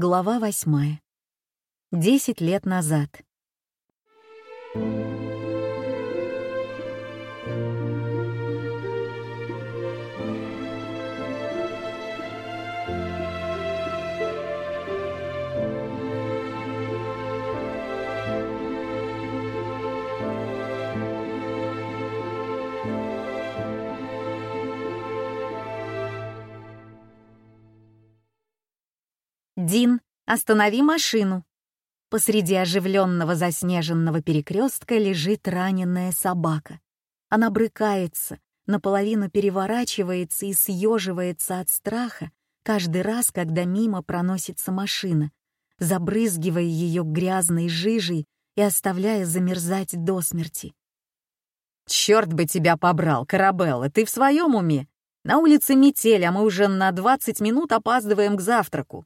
Глава восьмая. Десять лет назад. Дин, останови машину. Посреди оживленного заснеженного перекрестка лежит раненая собака. Она брыкается, наполовину переворачивается и съеживается от страха каждый раз, когда мимо проносится машина, забрызгивая ее грязной жижей и оставляя замерзать до смерти. «Черт бы тебя побрал, Карабелла, ты в своем уме? На улице метель, а мы уже на 20 минут опаздываем к завтраку».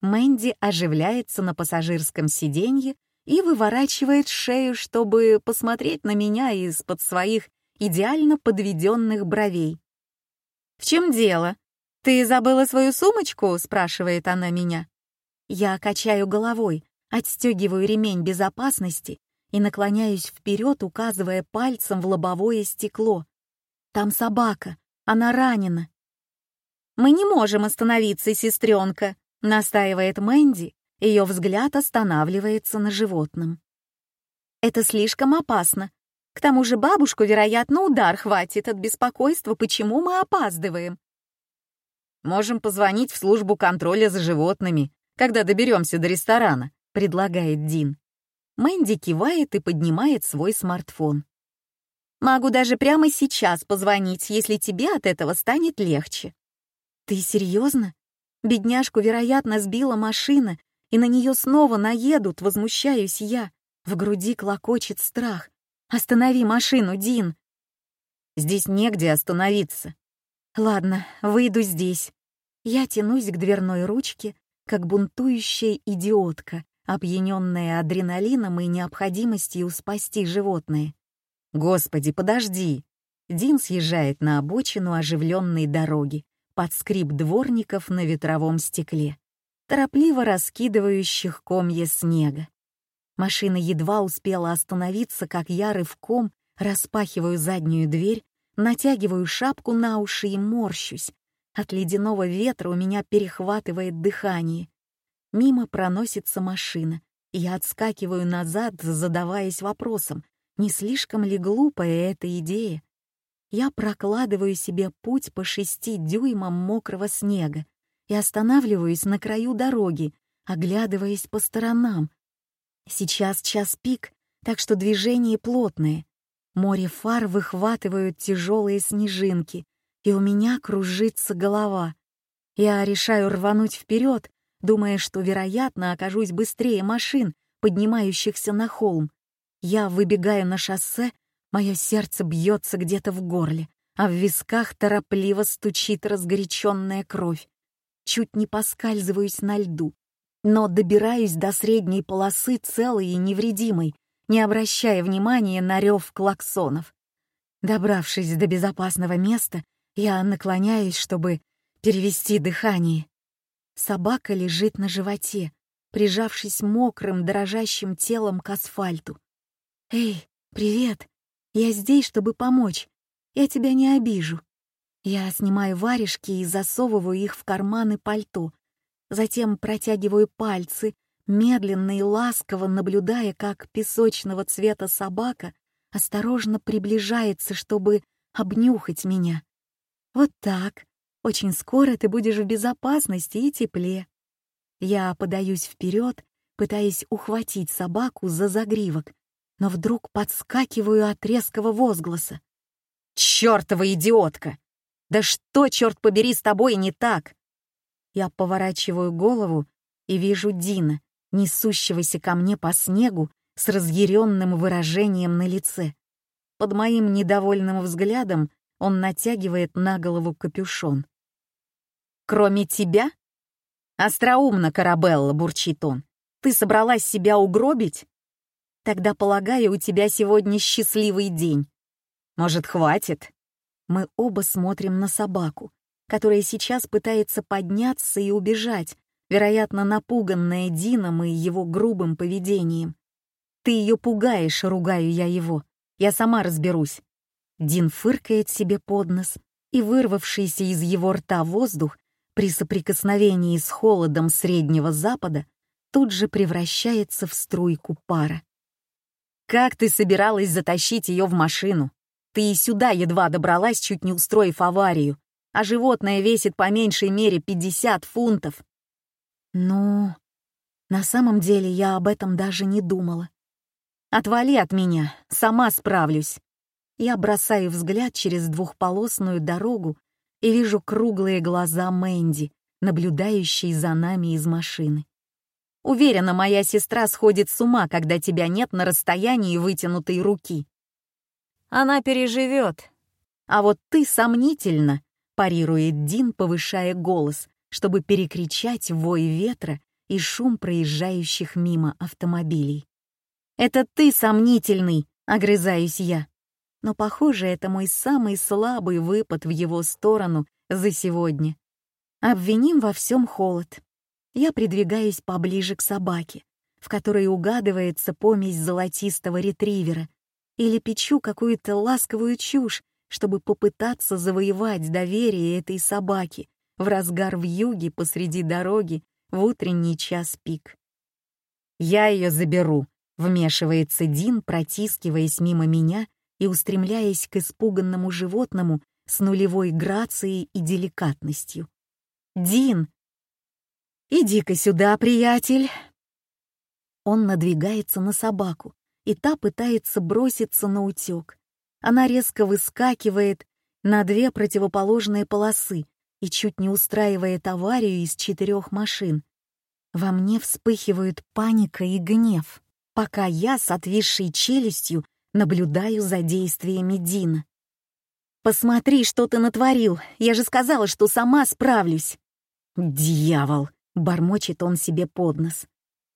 Мэнди оживляется на пассажирском сиденье и выворачивает шею, чтобы посмотреть на меня из-под своих идеально подведенных бровей. «В чем дело? Ты забыла свою сумочку?» — спрашивает она меня. Я качаю головой, отстегиваю ремень безопасности и наклоняюсь вперед, указывая пальцем в лобовое стекло. Там собака, она ранена. «Мы не можем остановиться, сестренка», Настаивает Мэнди, ее взгляд останавливается на животном. Это слишком опасно. К тому же бабушку, вероятно, удар хватит от беспокойства, почему мы опаздываем. Можем позвонить в службу контроля за животными, когда доберемся до ресторана, предлагает Дин. Мэнди кивает и поднимает свой смартфон. Могу даже прямо сейчас позвонить, если тебе от этого станет легче. Ты серьезно? Бедняжку, вероятно, сбила машина, и на нее снова наедут, возмущаюсь я. В груди клокочет страх. «Останови машину, Дин!» «Здесь негде остановиться». «Ладно, выйду здесь». Я тянусь к дверной ручке, как бунтующая идиотка, опьяненная адреналином и необходимостью спасти животное. «Господи, подожди!» Дин съезжает на обочину оживленной дороги, под скрип дворников на ветровом стекле, торопливо раскидывающих комья снега. Машина едва успела остановиться, как я рывком распахиваю заднюю дверь, натягиваю шапку на уши и морщусь. От ледяного ветра у меня перехватывает дыхание. Мимо проносится машина, и я отскакиваю назад, задаваясь вопросом, не слишком ли глупая эта идея я прокладываю себе путь по шести дюймам мокрого снега и останавливаюсь на краю дороги, оглядываясь по сторонам. Сейчас час пик, так что движение плотное. Море фар выхватывают тяжелые снежинки, и у меня кружится голова. Я решаю рвануть вперед, думая, что, вероятно, окажусь быстрее машин, поднимающихся на холм. Я выбегаю на шоссе Мое сердце бьется где-то в горле, а в висках торопливо стучит разгоряченная кровь. Чуть не поскальзываюсь на льду, но добираюсь до средней полосы целой и невредимой, не обращая внимания на рев клаксонов. Добравшись до безопасного места, я наклоняюсь, чтобы перевести дыхание. Собака лежит на животе, прижавшись мокрым, дрожащим телом к асфальту. «Эй, привет!» Я здесь, чтобы помочь. Я тебя не обижу. Я снимаю варежки и засовываю их в карманы пальто. Затем протягиваю пальцы, медленно и ласково наблюдая, как песочного цвета собака осторожно приближается, чтобы обнюхать меня. Вот так. Очень скоро ты будешь в безопасности и тепле. Я подаюсь вперед, пытаясь ухватить собаку за загривок, но вдруг подскакиваю от резкого возгласа. «Чёртова идиотка! Да что, черт побери, с тобой не так?» Я поворачиваю голову и вижу Дина, несущегося ко мне по снегу с разъяренным выражением на лице. Под моим недовольным взглядом он натягивает на голову капюшон. «Кроме тебя?» «Остроумно, Карабелла», — бурчит он. «Ты собралась себя угробить?» Тогда, полагаю, у тебя сегодня счастливый день. Может, хватит? Мы оба смотрим на собаку, которая сейчас пытается подняться и убежать, вероятно, напуганная Дином и его грубым поведением. «Ты ее пугаешь», — ругаю я его. «Я сама разберусь». Дин фыркает себе под нос, и вырвавшийся из его рта воздух при соприкосновении с холодом Среднего Запада тут же превращается в струйку пара. «Как ты собиралась затащить ее в машину? Ты и сюда едва добралась, чуть не устроив аварию, а животное весит по меньшей мере 50 фунтов». «Ну, на самом деле я об этом даже не думала. Отвали от меня, сама справлюсь». Я бросаю взгляд через двухполосную дорогу и вижу круглые глаза Мэнди, наблюдающей за нами из машины. Уверена, моя сестра сходит с ума, когда тебя нет на расстоянии вытянутой руки. Она переживет. А вот ты сомнительно, парирует Дин, повышая голос, чтобы перекричать вой ветра и шум проезжающих мимо автомобилей. «Это ты сомнительный», — огрызаюсь я. Но, похоже, это мой самый слабый выпад в его сторону за сегодня. Обвиним во всем холод. Я придвигаюсь поближе к собаке, в которой угадывается помесь золотистого ретривера, или печу какую-то ласковую чушь, чтобы попытаться завоевать доверие этой собаки в разгар в юге посреди дороги в утренний час пик. «Я ее заберу», — вмешивается Дин, протискиваясь мимо меня и устремляясь к испуганному животному с нулевой грацией и деликатностью. «Дин! Иди-ка сюда, приятель!» Он надвигается на собаку, и та пытается броситься на утек. Она резко выскакивает на две противоположные полосы и чуть не устраивает аварию из четырех машин. Во мне вспыхивают паника и гнев, пока я с отвисшей челюстью наблюдаю за действиями Дина. «Посмотри, что ты натворил! Я же сказала, что сама справлюсь!» «Дьявол!» — бормочет он себе под нос.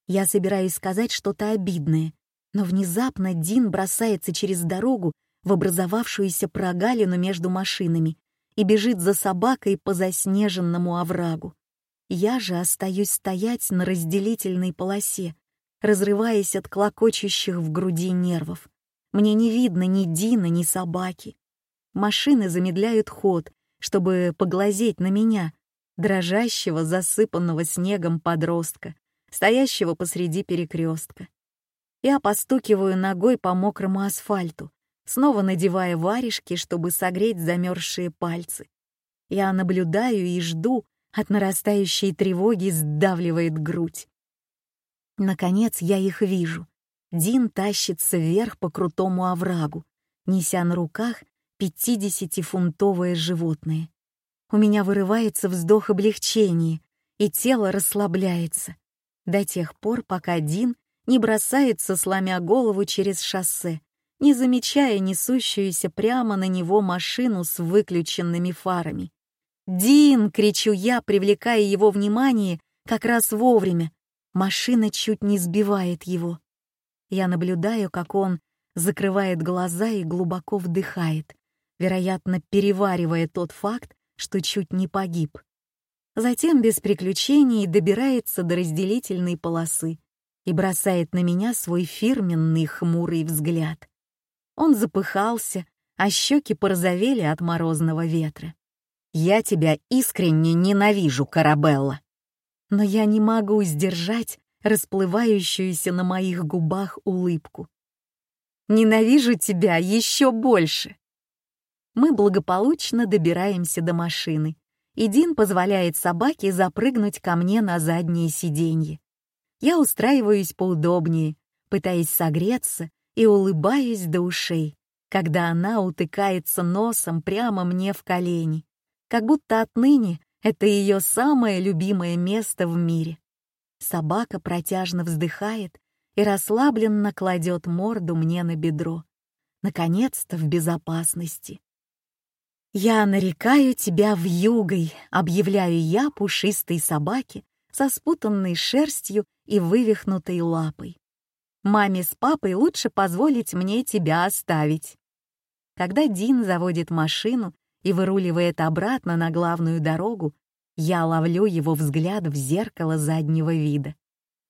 Я собираюсь сказать что-то обидное, но внезапно Дин бросается через дорогу в образовавшуюся прогалину между машинами и бежит за собакой по заснеженному оврагу. Я же остаюсь стоять на разделительной полосе, разрываясь от клокочущих в груди нервов. Мне не видно ни Дина, ни собаки. Машины замедляют ход, чтобы поглазеть на меня, дрожащего, засыпанного снегом подростка, стоящего посреди перекрестка. Я постукиваю ногой по мокрому асфальту, снова надевая варежки, чтобы согреть замерзшие пальцы. Я наблюдаю и жду, от нарастающей тревоги сдавливает грудь. Наконец я их вижу. Дин тащится вверх по крутому оврагу, неся на руках пятидесятифунтовое животное. У меня вырывается вздох облегчения, и тело расслабляется. До тех пор, пока Дин не бросается, сломя голову через шоссе, не замечая несущуюся прямо на него машину с выключенными фарами. «Дин!» — кричу я, привлекая его внимание как раз вовремя. Машина чуть не сбивает его. Я наблюдаю, как он закрывает глаза и глубоко вдыхает, вероятно, переваривая тот факт, что чуть не погиб. Затем без приключений добирается до разделительной полосы и бросает на меня свой фирменный хмурый взгляд. Он запыхался, а щеки порозовели от морозного ветра. «Я тебя искренне ненавижу, Карабелла!» Но я не могу сдержать расплывающуюся на моих губах улыбку. «Ненавижу тебя еще больше!» Мы благополучно добираемся до машины, и Дин позволяет собаке запрыгнуть ко мне на заднее сиденье. Я устраиваюсь поудобнее, пытаясь согреться и улыбаюсь до ушей, когда она утыкается носом прямо мне в колени, как будто отныне это ее самое любимое место в мире. Собака протяжно вздыхает и расслабленно кладет морду мне на бедро. Наконец-то в безопасности. «Я нарекаю тебя в югой», — объявляю я пушистой собаке со спутанной шерстью и вывихнутой лапой. Маме с папой лучше позволить мне тебя оставить. Когда Дин заводит машину и выруливает обратно на главную дорогу, Я ловлю его взгляд в зеркало заднего вида.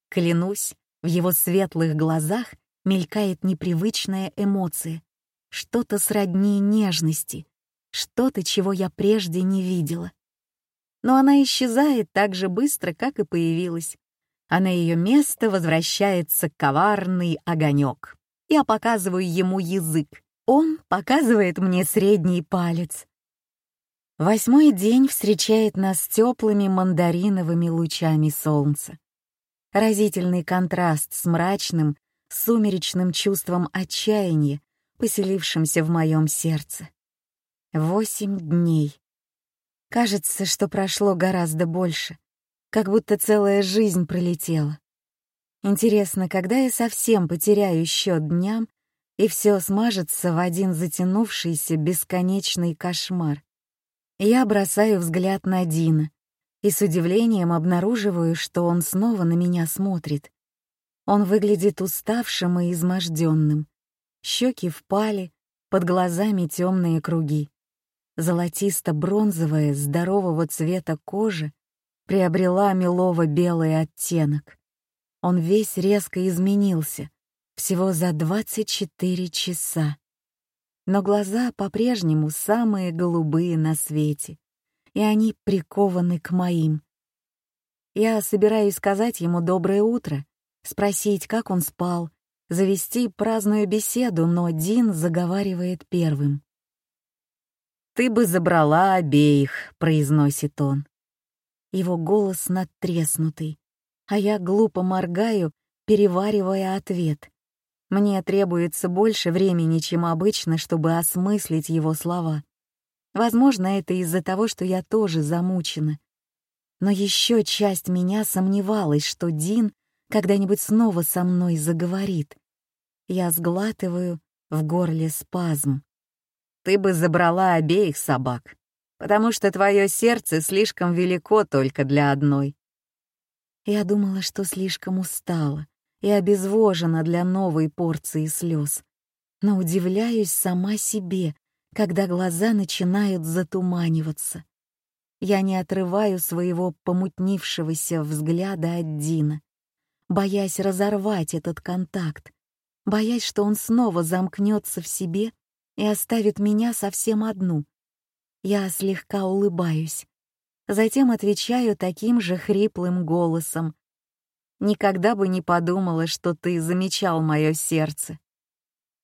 Клянусь, в его светлых глазах мелькает непривычная эмоция, что-то сродни нежности, что-то, чего я прежде не видела. Но она исчезает так же быстро, как и появилась, а на ее место возвращается коварный огонек. Я показываю ему язык, он показывает мне средний палец. Восьмой день встречает нас теплыми мандариновыми лучами солнца. Разительный контраст с мрачным, сумеречным чувством отчаяния, поселившимся в моем сердце. Восемь дней. Кажется, что прошло гораздо больше, как будто целая жизнь пролетела. Интересно, когда я совсем потеряю счет дням, и все смажется в один затянувшийся бесконечный кошмар. Я бросаю взгляд на Дина, и с удивлением обнаруживаю, что он снова на меня смотрит. Он выглядит уставшим и изможденным. Щеки впали, под глазами темные круги. Золотисто-бронзовая, здорового цвета кожа приобрела мелово-белый оттенок. Он весь резко изменился, всего за 24 часа. Но глаза по-прежнему самые голубые на свете и они прикованы к моим. Я собираюсь сказать ему «доброе утро», спросить, как он спал, завести праздную беседу, но Дин заговаривает первым. «Ты бы забрала обеих», — произносит он. Его голос надтреснутый, а я глупо моргаю, переваривая ответ. Мне требуется больше времени, чем обычно, чтобы осмыслить его слова. Возможно, это из-за того, что я тоже замучена. Но еще часть меня сомневалась, что Дин когда-нибудь снова со мной заговорит. Я сглатываю в горле спазм. Ты бы забрала обеих собак, потому что твое сердце слишком велико только для одной. Я думала, что слишком устала и обезвожена для новой порции слез, но удивляюсь сама себе, когда глаза начинают затуманиваться. Я не отрываю своего помутнившегося взгляда от Дина, боясь разорвать этот контакт, боясь, что он снова замкнется в себе и оставит меня совсем одну. Я слегка улыбаюсь, затем отвечаю таким же хриплым голосом. «Никогда бы не подумала, что ты замечал мое сердце».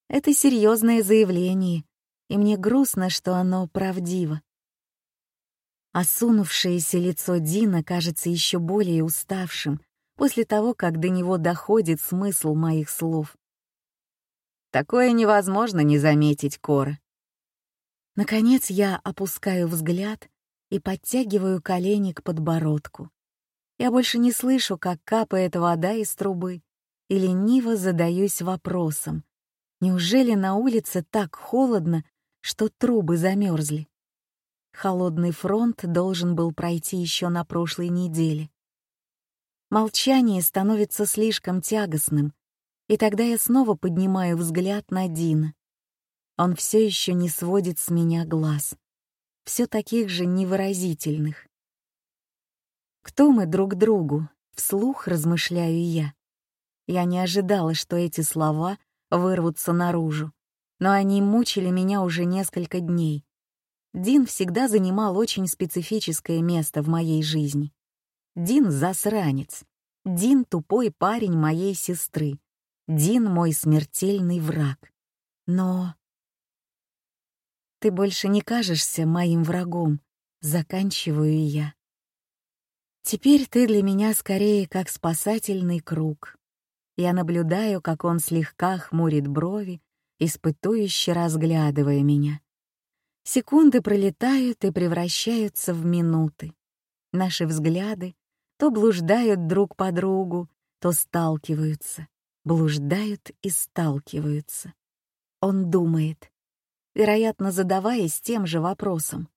Это серьезное заявление, и мне грустно, что оно правдиво. Осунувшееся лицо Дина кажется еще более уставшим после того, как до него доходит смысл моих слов. Такое невозможно не заметить, Кора. Наконец я опускаю взгляд и подтягиваю колени к подбородку. Я больше не слышу, как капает вода из трубы, и лениво задаюсь вопросом. Неужели на улице так холодно, что трубы замерзли. Холодный фронт должен был пройти еще на прошлой неделе. Молчание становится слишком тягостным, и тогда я снова поднимаю взгляд на Дина. Он все еще не сводит с меня глаз, все таких же невыразительных. Кто мы друг другу? Вслух размышляю я. Я не ожидала, что эти слова вырвутся наружу но они мучили меня уже несколько дней. Дин всегда занимал очень специфическое место в моей жизни. Дин — засранец. Дин — тупой парень моей сестры. Дин — мой смертельный враг. Но... Ты больше не кажешься моим врагом, заканчиваю я. Теперь ты для меня скорее как спасательный круг. Я наблюдаю, как он слегка хмурит брови, испытующе разглядывая меня. Секунды пролетают и превращаются в минуты. Наши взгляды то блуждают друг по другу, то сталкиваются, блуждают и сталкиваются. Он думает, вероятно, задаваясь тем же вопросом.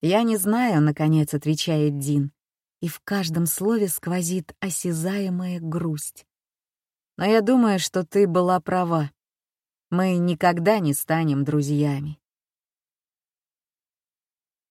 «Я не знаю», — наконец отвечает Дин, и в каждом слове сквозит осязаемая грусть. «Но я думаю, что ты была права. Мы никогда не станем друзьями.